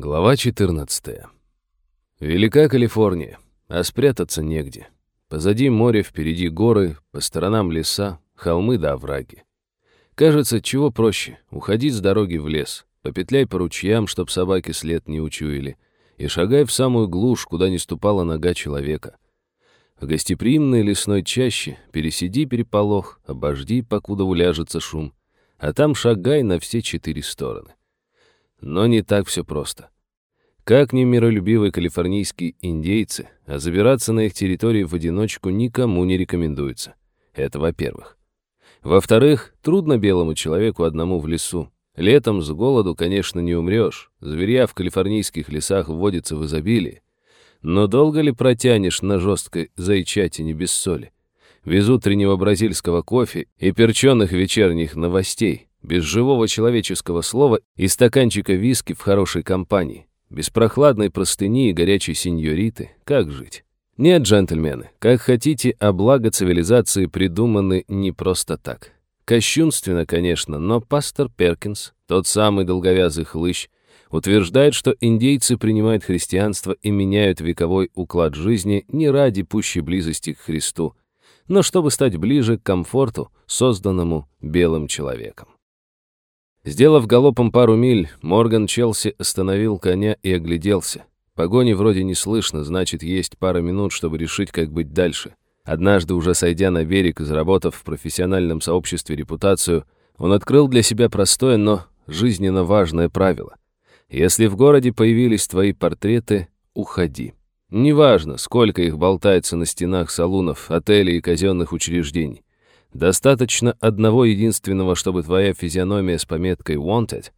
Глава 14. Велика Калифорния, а спрятаться негде. Позади море, впереди горы, по сторонам леса, холмы да овраги. Кажется, чего проще — уходить с дороги в лес, попетляй по ручьям, чтоб собаки след не учуяли, и шагай в самую глушь, куда не ступала нога человека. В гостеприимной лесной чаще пересиди переполох, обожди, покуда уляжется шум, а там шагай на все четыре стороны. Но не так все просто. Как ни миролюбивые калифорнийские индейцы, а забираться на их территории в одиночку никому не рекомендуется. Это во-первых. Во-вторых, трудно белому человеку одному в лесу. Летом с голоду, конечно, не умрешь. Зверя в калифорнийских лесах вводится в изобилии. Но долго ли протянешь на жесткой зайчатине без соли? Без утреннего бразильского кофе и перченых вечерних новостей, без живого человеческого слова и стаканчика виски в хорошей компании, без прохладной простыни и горячей сеньориты, как жить? Нет, джентльмены, как хотите, а благо цивилизации придуманы не просто так. Кощунственно, конечно, но пастор Перкинс, тот самый долговязый хлыщ, утверждает, что индейцы принимают христианство и меняют вековой уклад жизни не ради пущей близости к Христу, но чтобы стать ближе к комфорту, созданному белым человеком. Сделав галопом пару миль, Морган Челси остановил коня и огляделся. Погони вроде не слышно, значит, есть пара минут, чтобы решить, как быть дальше. Однажды, уже сойдя на берег и заработав в профессиональном сообществе репутацию, он открыл для себя простое, но жизненно важное правило. Если в городе появились твои портреты, уходи. Неважно, сколько их болтается на стенах салунов, отелей и казенных учреждений. Достаточно одного единственного, чтобы твоя физиономия с пометкой «Wanted»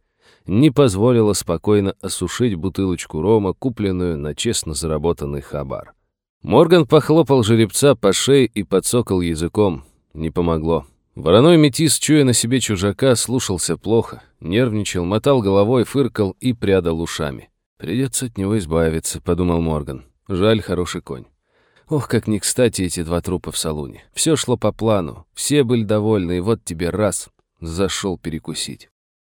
не позволила спокойно осушить бутылочку рома, купленную на честно заработанный хабар. Морган похлопал жеребца по шее и подсокал языком. Не помогло. Вороной метис, чуя на себе чужака, слушался плохо, нервничал, мотал головой, фыркал и прядал ушами. «Придется от него избавиться», — подумал Морган. «Жаль, хороший конь». Ох, как не кстати эти два трупа в салуне. Все шло по плану, все были довольны, и вот тебе раз, зашел перекусить.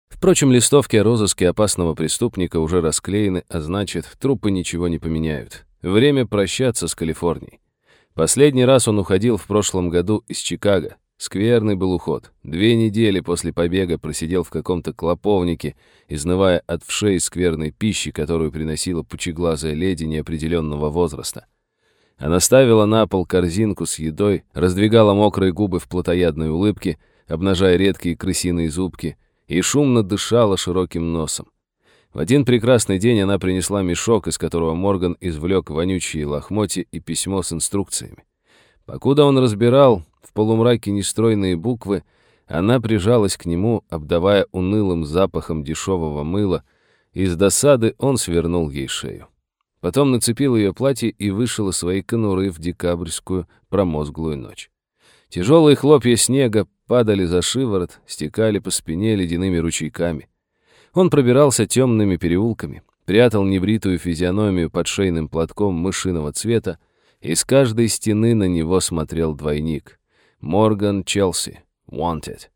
Впрочем, листовки о розыске опасного преступника уже расклеены, а значит, трупы ничего не поменяют. Время прощаться с Калифорнией. Последний раз он уходил в прошлом году из Чикаго. Скверный был уход. Две недели после побега просидел в каком-то клоповнике, изнывая от вшей скверной пищи, которую приносила пучеглазая леди неопределенного возраста. Она ставила на пол корзинку с едой, раздвигала мокрые губы в плотоядной улыбке, обнажая редкие крысиные зубки, и шумно дышала широким носом. В один прекрасный день она принесла мешок, из которого Морган извлек вонючие лохмотья и письмо с инструкциями. Покуда он разбирал в полумраке нестройные буквы, она прижалась к нему, обдавая унылым запахом дешевого мыла, и с досады он свернул ей шею. Потом нацепил ее платье и вышел из своей конуры в декабрьскую промозглую ночь. Тяжелые хлопья снега падали за шиворот, стекали по спине ледяными ручейками. Он пробирался темными переулками, прятал небритую физиономию под шейным платком мышиного цвета, и с каждой стены на него смотрел двойник. Морган Челси, Wanted.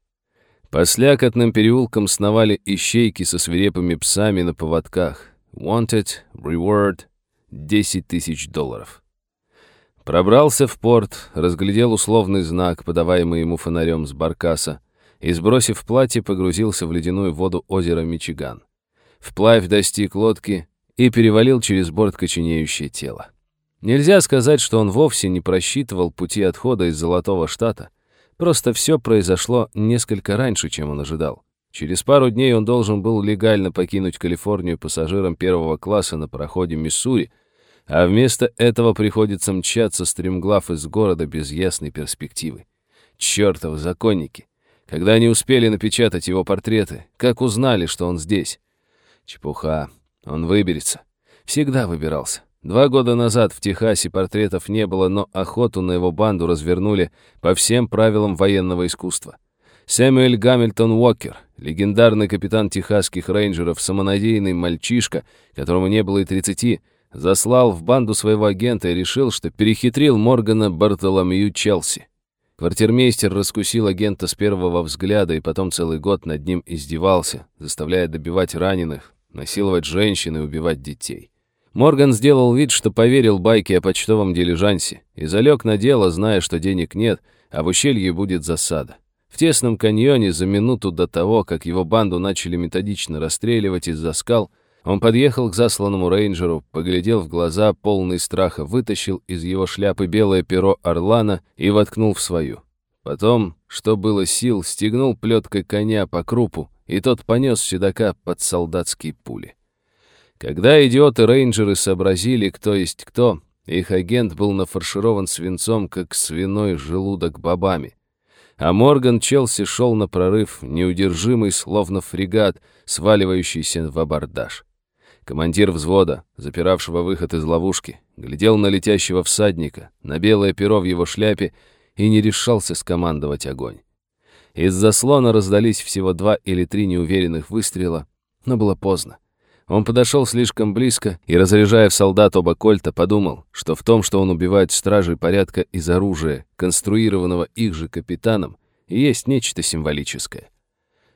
По слякотным переулкам сновали ищейки со свирепыми псами на поводках. Wanted, Reward, 10 тысяч долларов. Пробрался в порт, разглядел условный знак, подаваемый ему фонарем с баркаса, и, сбросив платье, погрузился в ледяную воду озера Мичиган. Вплавь достиг лодки и перевалил через борт коченеющее тело. Нельзя сказать, что он вовсе не просчитывал пути отхода из Золотого Штата. Просто все произошло несколько раньше, чем он ожидал. Через пару дней он должен был легально покинуть Калифорнию пассажиром первого класса на пароходе «Миссури», а вместо этого приходится мчаться стремглав из города без ясной перспективы. Чёртовы законники! Когда они успели напечатать его портреты, как узнали, что он здесь? Чепуха. Он выберется. Всегда выбирался. Два года назад в Техасе портретов не было, но охоту на его банду развернули по всем правилам военного искусства. Сэмюэль Гамильтон Уокер, легендарный капитан техасских рейнджеров, самонадеянный мальчишка, которому не было и тридцати, заслал в банду своего агента и решил, что перехитрил Моргана Бартоломью Челси. Квартирмейстер раскусил агента с первого взгляда и потом целый год над ним издевался, заставляя добивать раненых, насиловать женщин и убивать детей. Морган сделал вид, что поверил байке о почтовом дилижансе и залег на дело, зная, что денег нет, а в ущелье будет засада. В тесном каньоне за минуту до того, как его банду начали методично расстреливать из-за скал, он подъехал к засланному рейнджеру, поглядел в глаза, полный страха, вытащил из его шляпы белое перо орлана и воткнул в свою. Потом, что было сил, стегнул плеткой коня по крупу, и тот понес седока под солдатские пули. Когда идиоты-рейнджеры сообразили, кто есть кто, их агент был нафарширован свинцом, как свиной желудок бобами. А Морган Челси шел на прорыв, неудержимый, словно фрегат, сваливающийся в абордаж. Командир взвода, запиравшего выход из ловушки, глядел на летящего всадника, на белое перо в его шляпе и не решался скомандовать огонь. Из заслона раздались всего два или три неуверенных выстрела, но было поздно. Он подошел слишком близко и, разряжая в солдат оба кольта, подумал, что в том, что он убивает стражей порядка из оружия, конструированного их же капитаном, есть нечто символическое.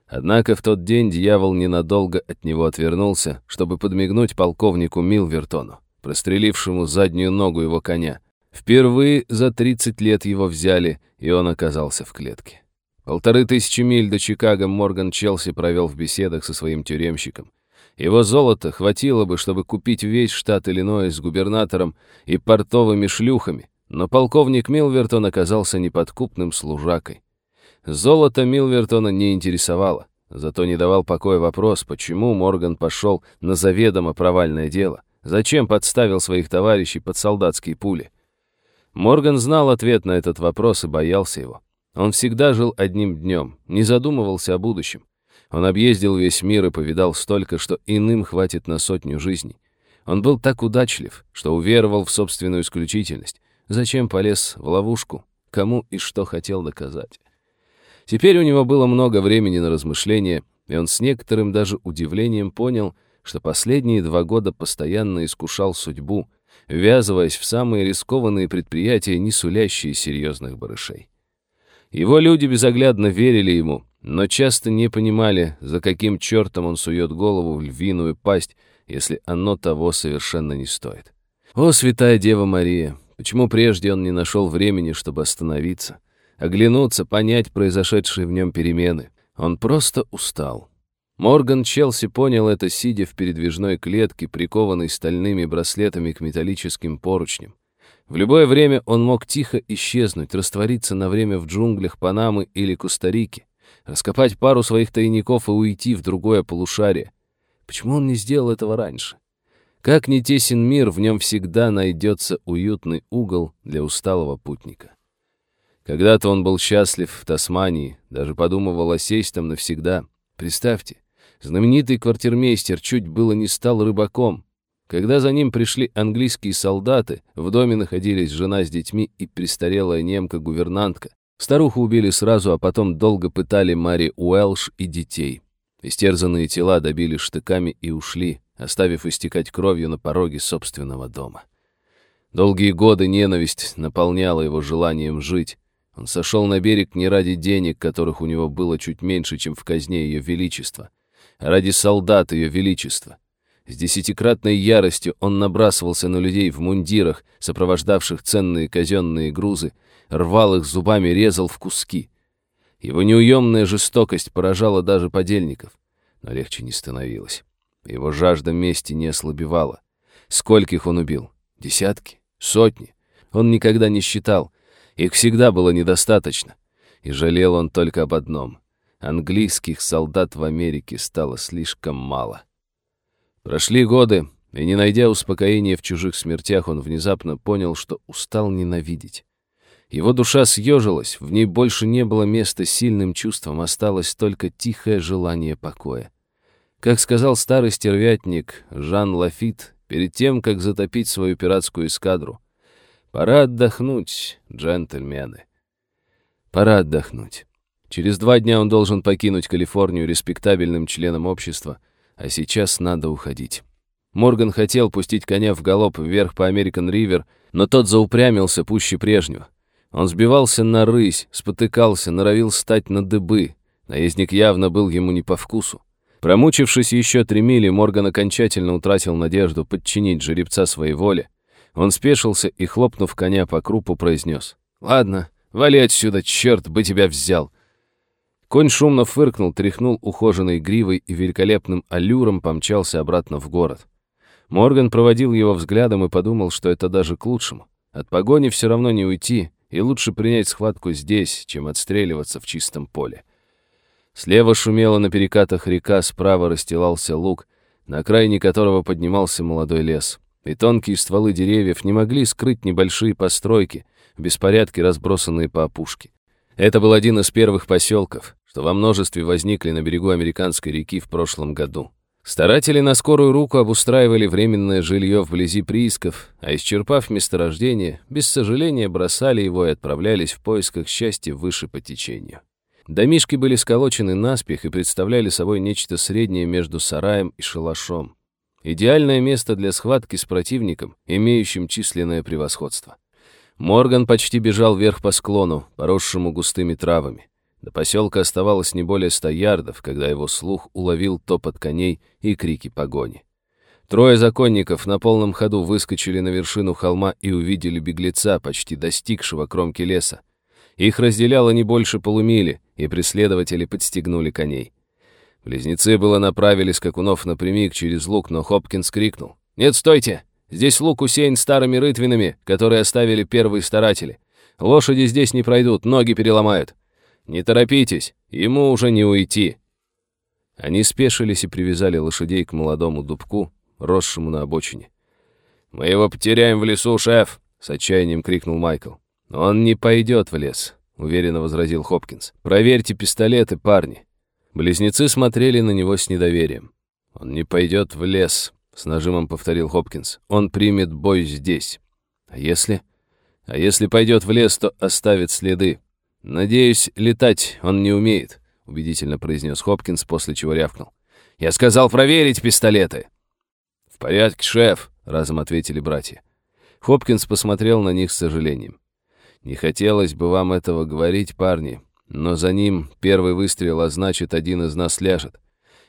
Однако в тот день дьявол ненадолго от него отвернулся, чтобы подмигнуть полковнику Милвертону, прострелившему заднюю ногу его коня. Впервые за 30 лет его взяли, и он оказался в клетке. Полторы тысячи миль до Чикаго Морган Челси провел в беседах со своим тюремщиком. Его золота хватило бы, чтобы купить весь штат Иллинойс с губернатором и портовыми шлюхами, но полковник Милвертон оказался неподкупным служакой. Золото Милвертона не интересовало, зато не давал покоя вопрос, почему Морган пошел на заведомо провальное дело, зачем подставил своих товарищей под солдатские пули. Морган знал ответ на этот вопрос и боялся его. Он всегда жил одним днем, не задумывался о будущем. Он объездил весь мир и повидал столько, что иным хватит на сотню жизней. Он был так удачлив, что уверовал в собственную исключительность. Зачем полез в ловушку? Кому и что хотел доказать? Теперь у него было много времени на размышления, и он с некоторым даже удивлением понял, что последние два года постоянно искушал судьбу, ввязываясь в самые рискованные предприятия, не сулящие серьезных барышей. Его люди безоглядно верили ему, но часто не понимали, за каким чертом он сует голову в львиную пасть, если оно того совершенно не стоит. О, святая Дева Мария, почему прежде он не нашел времени, чтобы остановиться, оглянуться, понять произошедшие в нем перемены? Он просто устал. Морган Челси понял это, сидя в передвижной клетке, прикованной стальными браслетами к металлическим поручням. В любое время он мог тихо исчезнуть, раствориться на время в джунглях Панамы или Коста-Рики раскопать пару своих тайников и уйти в другое полушарие. Почему он не сделал этого раньше? Как не тесен мир, в нем всегда найдется уютный угол для усталого путника. Когда-то он был счастлив в Тасмании, даже подумывал осесть там навсегда. Представьте, знаменитый квартирмейстер чуть было не стал рыбаком. Когда за ним пришли английские солдаты, в доме находились жена с детьми и престарелая немка-гувернантка. Старуху убили сразу, а потом долго пытали Мари Уэлш и детей. Истерзанные тела добили штыками и ушли, оставив истекать кровью на пороге собственного дома. Долгие годы ненависть наполняла его желанием жить. Он сошел на берег не ради денег, которых у него было чуть меньше, чем в казне Ее Величества, а ради солдат Ее Величества. С десятикратной яростью он набрасывался на людей в мундирах, сопровождавших ценные казенные грузы, рвал их зубами, резал в куски. Его неуемная жестокость поражала даже подельников, но легче не становилось. Его жажда мести не ослабевала. Скольких он убил? Десятки? Сотни? Он никогда не считал. Их всегда было недостаточно. И жалел он только об одном. Английских солдат в Америке стало слишком мало. Прошли годы, и не найдя успокоения в чужих смертях, он внезапно понял, что устал ненавидеть. Его душа съежилась, в ней больше не было места сильным чувствам, осталось только тихое желание покоя. Как сказал старый стервятник Жан Лафит перед тем, как затопить свою пиратскую эскадру, «Пора отдохнуть, джентльмены. Пора отдохнуть. Через два дня он должен покинуть Калифорнию респектабельным членом общества, а сейчас надо уходить». Морган хотел пустить коня в галоп вверх по Американ-Ривер, но тот заупрямился пуще прежнего. Он сбивался на рысь, спотыкался, норовил стать на дыбы. Наездник явно был ему не по вкусу. Промучившись еще три мили, Морган окончательно утратил надежду подчинить жеребца своей воле. Он спешился и, хлопнув коня по крупу, произнес. «Ладно, вали отсюда, черт бы тебя взял!» Конь шумно фыркнул, тряхнул ухоженной гривой и великолепным аллюром помчался обратно в город. Морган проводил его взглядом и подумал, что это даже к лучшему. От погони все равно не уйти, и лучше принять схватку здесь, чем отстреливаться в чистом поле. Слева шумела на перекатах река, справа расстилался луг, на окраине которого поднимался молодой лес. И тонкие стволы деревьев не могли скрыть небольшие постройки, в беспорядке разбросанные по опушке. Это был один из первых поселков, что во множестве возникли на берегу американской реки в прошлом году. Старатели на скорую руку обустраивали временное жилье вблизи приисков, а исчерпав месторождение, без сожаления бросали его и отправлялись в поисках счастья выше по течению. Домишки были сколочены наспех и представляли собой нечто среднее между сараем и шалашом. Идеальное место для схватки с противником, имеющим численное превосходство. Морган почти бежал вверх по склону, поросшему густыми травами. До поселка оставалось не более ста ярдов, когда его слух уловил топот коней и крики погони. Трое законников на полном ходу выскочили на вершину холма и увидели беглеца, почти достигшего кромки леса. Их разделяло не больше полумили, и преследователи подстегнули коней. Близнецы было направили скакунов напрямик через луг, но Хопкинс крикнул. «Нет, стойте! Здесь луг усеян старыми рытвинами, которые оставили первые старатели. Лошади здесь не пройдут, ноги переломают. «Не торопитесь, ему уже не уйти». Они спешились и привязали лошадей к молодому дубку, росшему на обочине. «Мы его потеряем в лесу, шеф!» — с отчаянием крикнул Майкл. «Он не пойдет в лес», — уверенно возразил Хопкинс. «Проверьте пистолеты, парни». Близнецы смотрели на него с недоверием. «Он не пойдет в лес», — с нажимом повторил Хопкинс. «Он примет бой здесь». «А если?» «А если пойдет в лес, то оставит следы. «Надеюсь, летать он не умеет», — убедительно произнес Хопкинс, после чего рявкнул. «Я сказал проверить пистолеты!» «В порядке, шеф», — разом ответили братья. Хопкинс посмотрел на них с сожалением. «Не хотелось бы вам этого говорить, парни, но за ним первый выстрел, а значит, один из нас ляжет.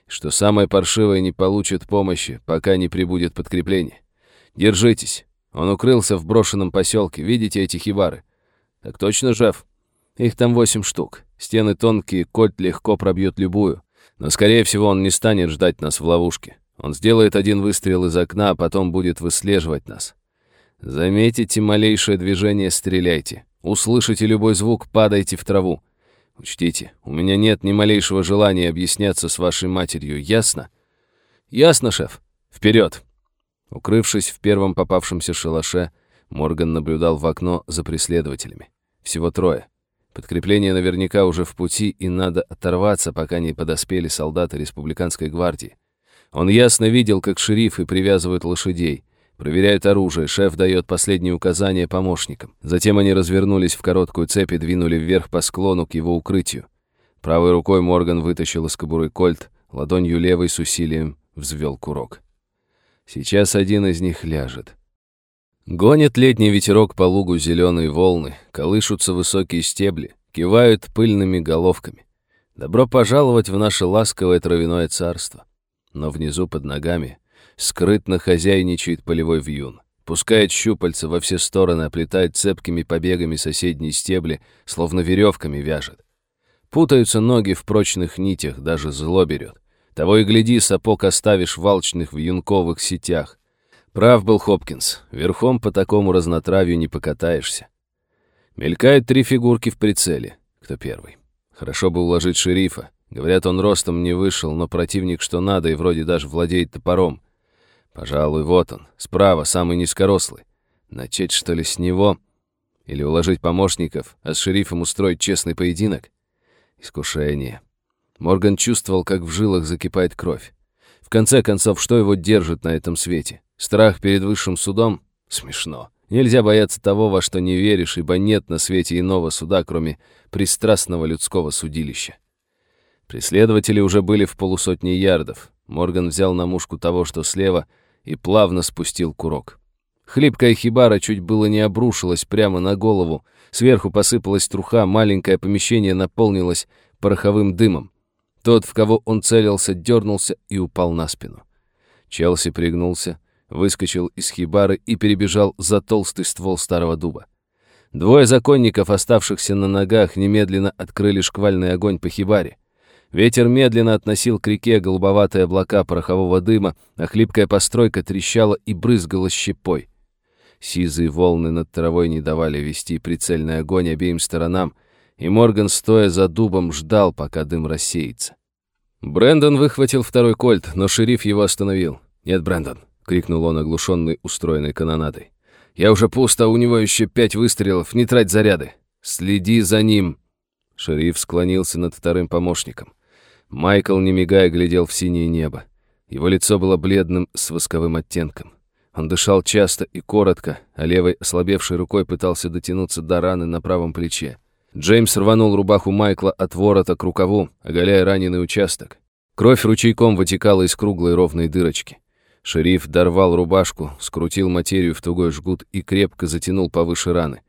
Что самое паршивое не получит помощи, пока не прибудет подкрепление. Держитесь. Он укрылся в брошенном поселке. Видите эти хибары? Так точно, шеф?» Их там восемь штук. Стены тонкие, кольт легко пробьет любую. Но, скорее всего, он не станет ждать нас в ловушке. Он сделает один выстрел из окна, а потом будет выслеживать нас. Заметите малейшее движение, стреляйте. Услышите любой звук, падайте в траву. Учтите, у меня нет ни малейшего желания объясняться с вашей матерью, ясно? Ясно, шеф. Вперед! Укрывшись в первом попавшемся шалаше, Морган наблюдал в окно за преследователями. Всего трое. Подкрепление наверняка уже в пути, и надо оторваться, пока не подоспели солдаты республиканской гвардии. Он ясно видел, как шерифы привязывают лошадей, проверяют оружие, шеф дает последние указания помощникам. Затем они развернулись в короткую цепь и двинули вверх по склону к его укрытию. Правой рукой Морган вытащил из кобуры кольт, ладонью левой с усилием взвел курок. Сейчас один из них ляжет. Гонит летний ветерок по лугу зеленые волны, колышутся высокие стебли, кивают пыльными головками. Добро пожаловать в наше ласковое травяное царство. Но внизу под ногами скрытно хозяйничает полевой вьюн. Пускает щупальца во все стороны, оплетает цепкими побегами соседние стебли, словно веревками вяжет. Путаются ноги в прочных нитях, даже зло берет. Того и гляди, сапог оставишь в алчных вьюнковых сетях. Прав был Хопкинс. Верхом по такому разнотравью не покатаешься. Мелькают три фигурки в прицеле. Кто первый? Хорошо бы уложить шерифа. Говорят, он ростом не вышел, но противник что надо и вроде даже владеет топором. Пожалуй, вот он. Справа, самый низкорослый. Начать, что ли, с него? Или уложить помощников, а с шерифом устроить честный поединок? Искушение. Морган чувствовал, как в жилах закипает кровь. В конце концов, что его держит на этом свете? Страх перед высшим судом? Смешно. Нельзя бояться того, во что не веришь, ибо нет на свете иного суда, кроме пристрастного людского судилища. Преследователи уже были в полусотни ярдов. Морган взял на мушку того, что слева, и плавно спустил курок. Хлипкая хибара чуть было не обрушилась прямо на голову. Сверху посыпалась труха, маленькое помещение наполнилось пороховым дымом. Тот, в кого он целился, дернулся и упал на спину. Челси пригнулся, выскочил из хибары и перебежал за толстый ствол старого дуба. Двое законников, оставшихся на ногах, немедленно открыли шквальный огонь по хибаре. Ветер медленно относил к реке голубоватые облака порохового дыма, а хлипкая постройка трещала и брызгала щепой. Сизые волны над травой не давали вести прицельный огонь обеим сторонам, и Морган, стоя за дубом, ждал, пока дым рассеется. Брэндон выхватил второй кольт, но шериф его остановил. «Нет, Брэндон!» — крикнул он, оглушенный устроенной канонадой. «Я уже пусто, а у него еще пять выстрелов, не трать заряды! Следи за ним!» Шериф склонился над вторым помощником. Майкл, не мигая, глядел в синее небо. Его лицо было бледным с восковым оттенком. Он дышал часто и коротко, а левой ослабевшей рукой пытался дотянуться до раны на правом плече. Джеймс рванул рубаху Майкла от ворота к рукаву, оголяя раненый участок. Кровь ручейком вытекала из круглой ровной дырочки. Шериф дорвал рубашку, скрутил материю в тугой жгут и крепко затянул повыше раны.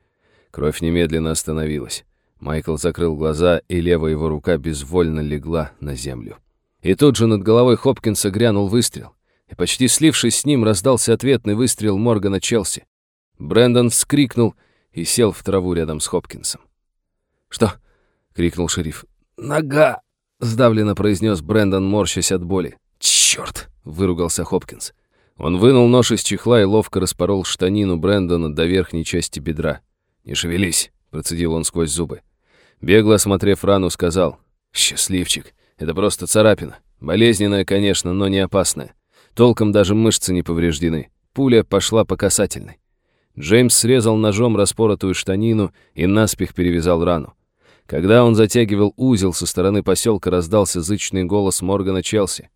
Кровь немедленно остановилась. Майкл закрыл глаза, и левая его рука безвольно легла на землю. И тут же над головой Хопкинса грянул выстрел. И почти слившись с ним, раздался ответный выстрел Моргана Челси. Брэндон вскрикнул и сел в траву рядом с Хопкинсом. «Что?» — крикнул шериф. «Нога!» — сдавленно произнес Брэндон, морщась от боли. «Чёрт!» — выругался Хопкинс. Он вынул нож из чехла и ловко распорол штанину Брэндона до верхней части бедра. «Не шевелись!» — процедил он сквозь зубы. Бегло осмотрев рану, сказал. «Счастливчик, это просто царапина. Болезненная, конечно, но не опасная. Толком даже мышцы не повреждены. Пуля пошла по касательной». Джеймс срезал ножом распоротую штанину и наспех перевязал рану. Когда он затягивал узел, со стороны поселка раздался зычный голос Моргана Челси.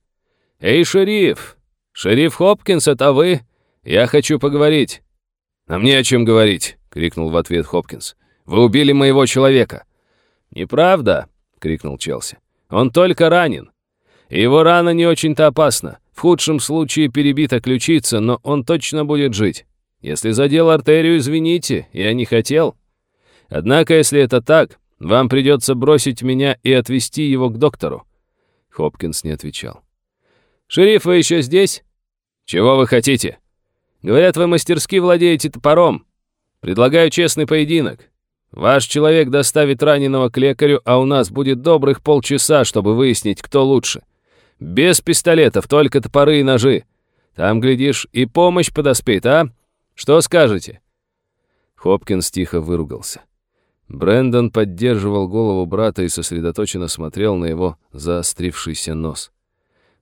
«Эй, шериф! Шериф Хопкинс, это вы? Я хочу поговорить». «Нам не о чем говорить», — крикнул в ответ Хопкинс. «Вы убили моего человека». «Неправда!» — крикнул Челси. «Он только ранен. Его рана не очень-то опасна. В худшем случае перебита ключица, но он точно будет жить. Если задел артерию, извините, я не хотел. Однако, если это так, вам придется бросить меня и отвезти его к доктору». Хопкинс не отвечал. «Шериф, вы еще здесь? Чего вы хотите? Говорят, вы мастерски владеете топором. Предлагаю честный поединок. Ваш человек доставит раненого к лекарю, а у нас будет добрых полчаса, чтобы выяснить, кто лучше. Без пистолетов, только топоры и ножи. Там, глядишь, и помощь подоспеет, а? Что скажете?» Хопкинс тихо выругался. Брендон поддерживал голову брата и сосредоточенно смотрел на его заострившийся нос.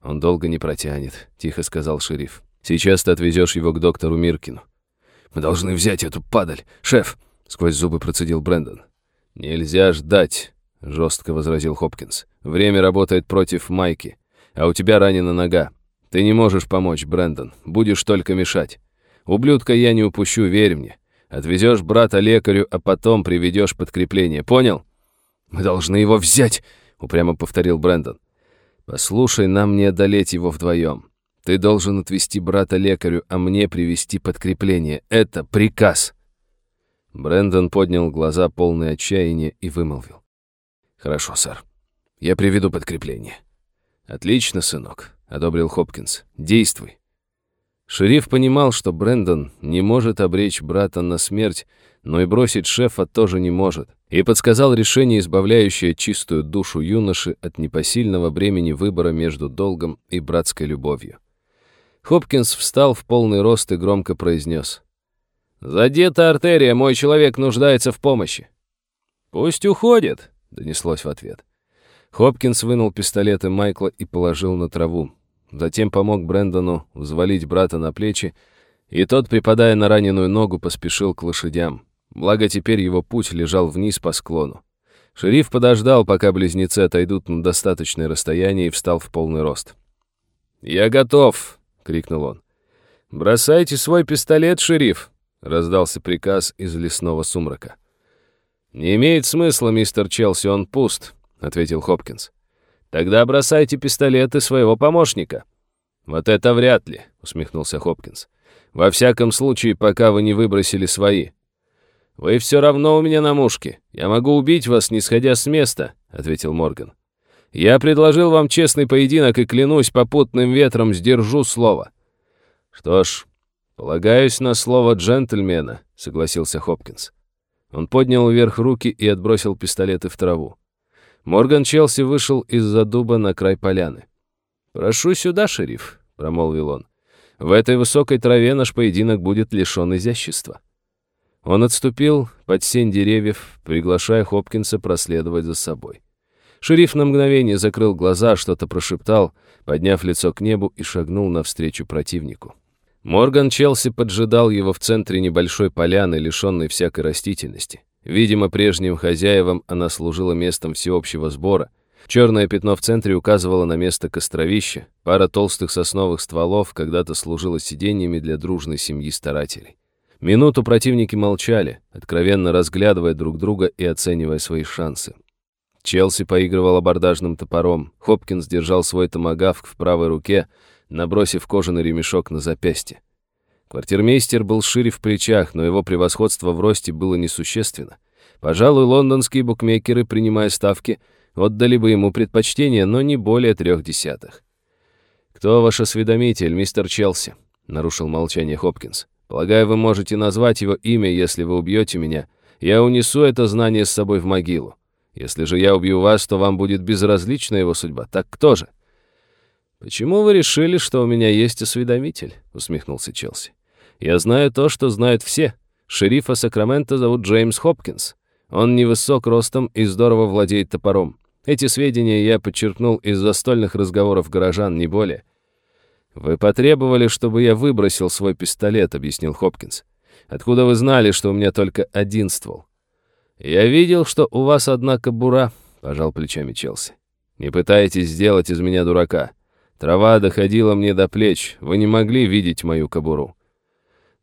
«Он долго не протянет», — тихо сказал шериф. «Сейчас ты отвезешь его к доктору Миркину». «Мы должны взять эту падаль, шеф!» — сквозь зубы процедил Брэндон. «Нельзя ждать», — жестко возразил Хопкинс. «Время работает против Майки, а у тебя ранена нога. Ты не можешь помочь, Брэндон, будешь только мешать. Ублюдка я не упущу, верь мне. Отвезешь брата лекарю, а потом приведешь подкрепление. Понял? Мы должны его взять, упрямо повторил Брэндон. Послушай, нам не одолеть его вдвоем. Ты должен отвезти брата лекарю, а мне привести подкрепление. Это приказ. Брэндон поднял глаза, полные отчаяния, и вымолвил. «Хорошо, сэр. Я приведу подкрепление». «Отлично, сынок», — одобрил Хопкинс. «Действуй». Шериф понимал, что Брэндон не может обречь брата на смерть, но и бросить шефа тоже не может, и подсказал решение, избавляющее чистую душу юноши от непосильного бремени выбора между долгом и братской любовью. Хопкинс встал в полный рост и громко произнес. «Задета артерия, мой человек нуждается в помощи». «Пусть уходит», — донеслось в ответ. Хопкинс вынул пистолеты Майкла и положил на траву. Затем помог Брэндону взвалить брата на плечи, и тот, припадая на раненую ногу, поспешил к лошадям. Благо теперь его путь лежал вниз по склону. Шериф подождал, пока близнецы отойдут на достаточное расстояние, и встал в полный рост. «Я готов!» — крикнул он. «Бросайте свой пистолет, шериф!» — раздался приказ из лесного сумрака. «Не имеет смысла, мистер Челси, он пуст», — ответил Хопкинс. Тогда бросайте пистолеты своего помощника». «Вот это вряд ли», — усмехнулся Хопкинс. «Во всяком случае, пока вы не выбросили свои». «Вы все равно у меня на мушке. Я могу убить вас, не сходя с места», — ответил Морган. Я предложил вам честный поединок и клянусь попутным ветром сдержу слово». «Что ж, полагаюсь на слово джентльмена», — согласился Хопкинс. Он поднял вверх руки и отбросил пистолеты в траву. Морган Челси вышел из-за дуба на край поляны. «Прошу сюда, шериф», — промолвил он. «В этой высокой траве наш поединок будет лишен изящества». Он отступил под сень деревьев, приглашая Хопкинса проследовать за собой. Шериф на мгновение закрыл глаза, что-то прошептал, подняв лицо к небу и шагнул навстречу противнику. Морган Челси поджидал его в центре небольшой поляны, лишенной всякой растительности. Видимо, прежним хозяевам она служила местом всеобщего сбора. Черное пятно в центре указывало на место костровища. Пара толстых сосновых стволов когда-то служила сиденьями для дружной семьи старателей. Минуту противники молчали, откровенно разглядывая друг друга и оценивая свои шансы. Челси поигрывал абордажным топором, Хопкинс держал свой томагавк в правой руке, набросив кожаный ремешок на запястье. Квартирмейстер был шире в плечах, но его превосходство в росте было несущественно. Пожалуй, лондонские букмекеры, принимая ставки, отдали бы ему предпочтение, но не более трех десятых. «Кто ваш осведомитель, мистер Челси?» — нарушил молчание Хопкинс. Полагаю, вы можете назвать его имя, если вы убьете меня. Я унесу это знание с собой в могилу. Если же я убью вас, то вам будет безразлична его судьба. Так кто же?» «Почему вы решили, что у меня есть осведомитель?» — усмехнулся Челси. «Я знаю то, что знают все. Шерифа Сакрамента зовут Джеймс Хопкинс. Он невысок ростом и здорово владеет топором. Эти сведения я подчеркнул из застольных разговоров горожан, не более. «Вы потребовали, чтобы я выбросил свой пистолет», — объяснил Хопкинс. «Откуда вы знали, что у меня только один ствол?» «Я видел, что у вас одна кобура», — пожал плечами Челси. «Не пытайтесь сделать из меня дурака. Трава доходила мне до плеч, вы не могли видеть мою кобуру».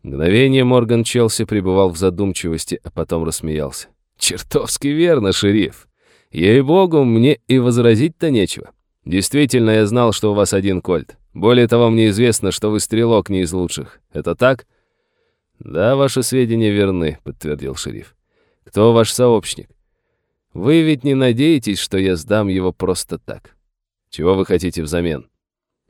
Мгновение Морган Челси пребывал в задумчивости, а потом рассмеялся. «Чертовски верно, шериф. Ей-богу, мне и возразить-то нечего. Действительно, я знал, что у вас один кольт. Более того, мне известно, что вы стрелок не из лучших. Это так?» «Да, ваши сведения верны», — подтвердил шериф. «Кто ваш сообщник? Вы ведь не надеетесь, что я сдам его просто так? Чего вы хотите взамен?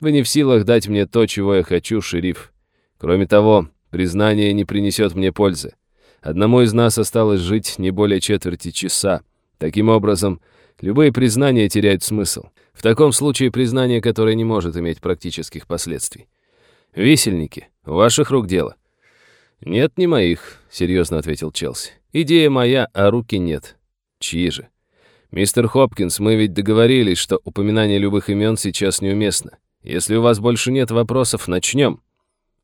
Вы не в силах дать мне то, чего я хочу, шериф. Кроме того, признание не принесет мне пользы. Одному из нас осталось жить не более четверти часа. Таким образом, любые признания теряют смысл. В таком случае признание, которое не может иметь практических последствий. Висельники, ваших рук дело. Нет, не моих, серьезно ответил Челси. Идея моя, а руки нет. Чьи же? Мистер Хопкинс, мы ведь договорились, что упоминание любых имен сейчас неуместно. Если у вас больше нет вопросов, начнем.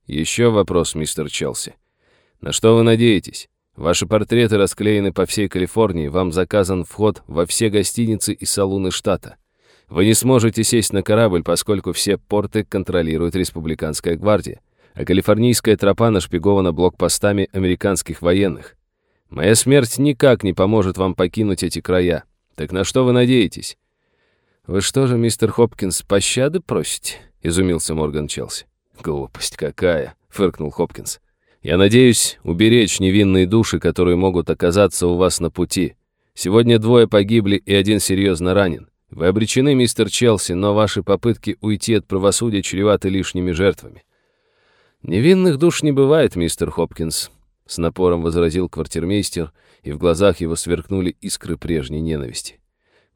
Еще вопрос, мистер Челси. На что вы надеетесь? Ваши портреты расклеены по всей Калифорнии, вам заказан вход во все гостиницы и салуны штата. Вы не сможете сесть на корабль, поскольку все порты контролирует Республиканская гвардия, а калифорнийская тропа нашпигована блокпостами американских военных. Моя смерть никак не поможет вам покинуть эти края. Так на что вы надеетесь? Вы что же, мистер Хопкинс, пощады просите? Изумился Морган Челси. Глупость какая, фыркнул Хопкинс. Я надеюсь уберечь невинные души, которые могут оказаться у вас на пути. Сегодня двое погибли и один серьезно ранен. Вы обречены, мистер Челси, но ваши попытки уйти от правосудия чреваты лишними жертвами. Невинных душ не бывает, мистер Хопкинс, с напором возразил квартирмейстер, и в глазах его сверкнули искры прежней ненависти.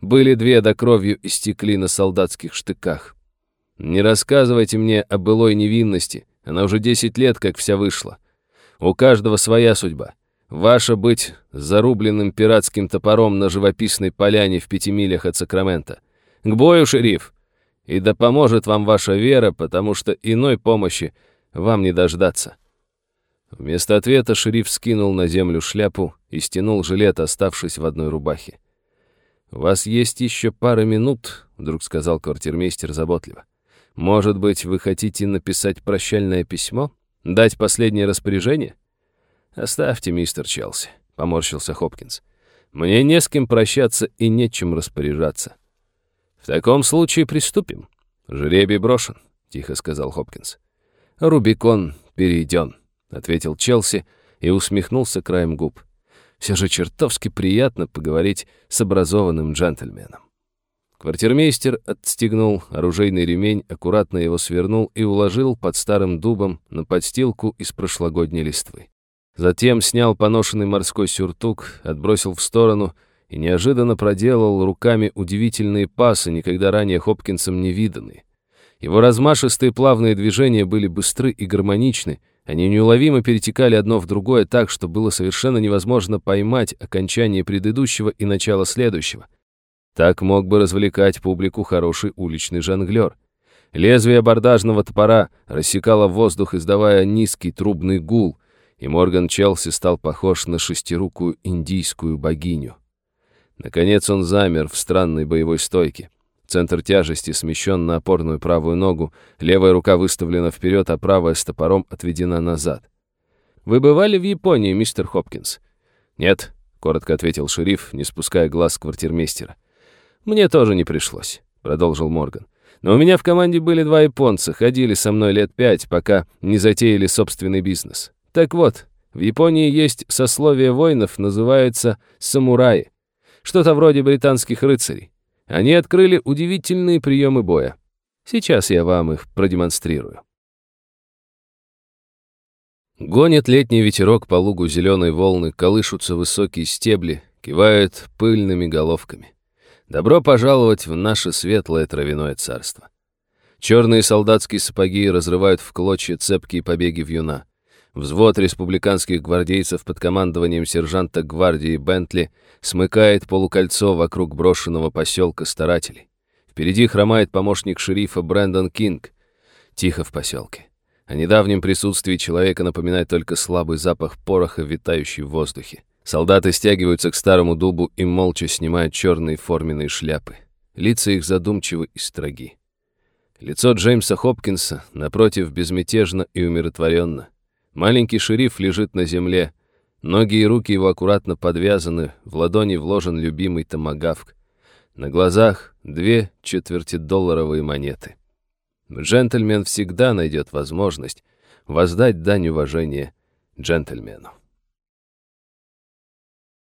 Были две до кровью истекли на солдатских штыках. Не рассказывайте мне о былой невинности, она уже десять лет как вся вышла. У каждого своя судьба. Ваша быть зарубленным пиратским топором на живописной поляне в пяти милях от Сакрамента. К бою, шериф! И да поможет вам ваша вера, потому что иной помощи вам не дождаться». Вместо ответа шериф скинул на землю шляпу и стянул жилет, оставшись в одной рубахе. «У вас есть еще пара минут», — вдруг сказал квартирмейстер заботливо. «Может быть, вы хотите написать прощальное письмо? Дать последнее распоряжение?» «Оставьте, мистер Челси», — поморщился Хопкинс. «Мне не с кем прощаться и нечем распоряжаться». «В таком случае приступим. Жребий брошен», — тихо сказал Хопкинс. «Рубикон перейден», — ответил Челси и усмехнулся краем губ. «Все же чертовски приятно поговорить с образованным джентльменом». Квартирмейстер отстегнул оружейный ремень, аккуратно его свернул и уложил под старым дубом на подстилку из прошлогодней листвы. Затем снял поношенный морской сюртук, отбросил в сторону и неожиданно проделал руками удивительные пасы, никогда ранее Хопкинсом не виданные. Его размашистые плавные движения были быстры и гармоничны, они неуловимо перетекали одно в другое так, что было совершенно невозможно поймать окончание предыдущего и начало следующего. Так мог бы развлекать публику хороший уличный жонглер. Лезвие абордажного топора рассекало воздух, издавая низкий трубный гул, и Морган Челси стал похож на шестирукую индийскую богиню. Наконец он замер в странной боевой стойке. Центр тяжести смещен на опорную правую ногу, левая рука выставлена вперед, а правая с топором отведена назад. «Вы бывали в Японии, мистер Хопкинс?» «Нет», — коротко ответил шериф, не спуская глаз с квартирмейстера. «Мне тоже не пришлось», — продолжил Морган. «Но у меня в команде были два японца, ходили со мной лет пять, пока не затеяли собственный бизнес. Так вот, в Японии есть сословие воинов, называется самураи. Что-то вроде британских рыцарей. Они открыли удивительные приемы боя. Сейчас я вам их продемонстрирую. Гонит летний ветерок по лугу зеленой волны, колышутся высокие стебли, кивают пыльными головками. Добро пожаловать в наше светлое травяное царство. Черные солдатские сапоги разрывают в клочья цепкие побеги вьюна. Взвод республиканских гвардейцев под командованием сержанта гвардии Бентли смыкает полукольцо вокруг брошенного поселка старателей. Впереди хромает помощник шерифа Брэндон Кинг. Тихо в поселке. О недавнем присутствии человека напоминает только слабый запах пороха, витающий в воздухе. Солдаты стягиваются к старому дубу и молча снимают черные форменные шляпы. Лица их задумчивы и строги. Лицо Джеймса Хопкинса, напротив, безмятежно и умиротворенно. Маленький шериф лежит на земле. Ноги и руки его аккуратно подвязаны, в ладони вложен любимый томагавк. На глазах две четвертидолларовые монеты. Джентльмен всегда найдет возможность воздать дань уважения джентльмену.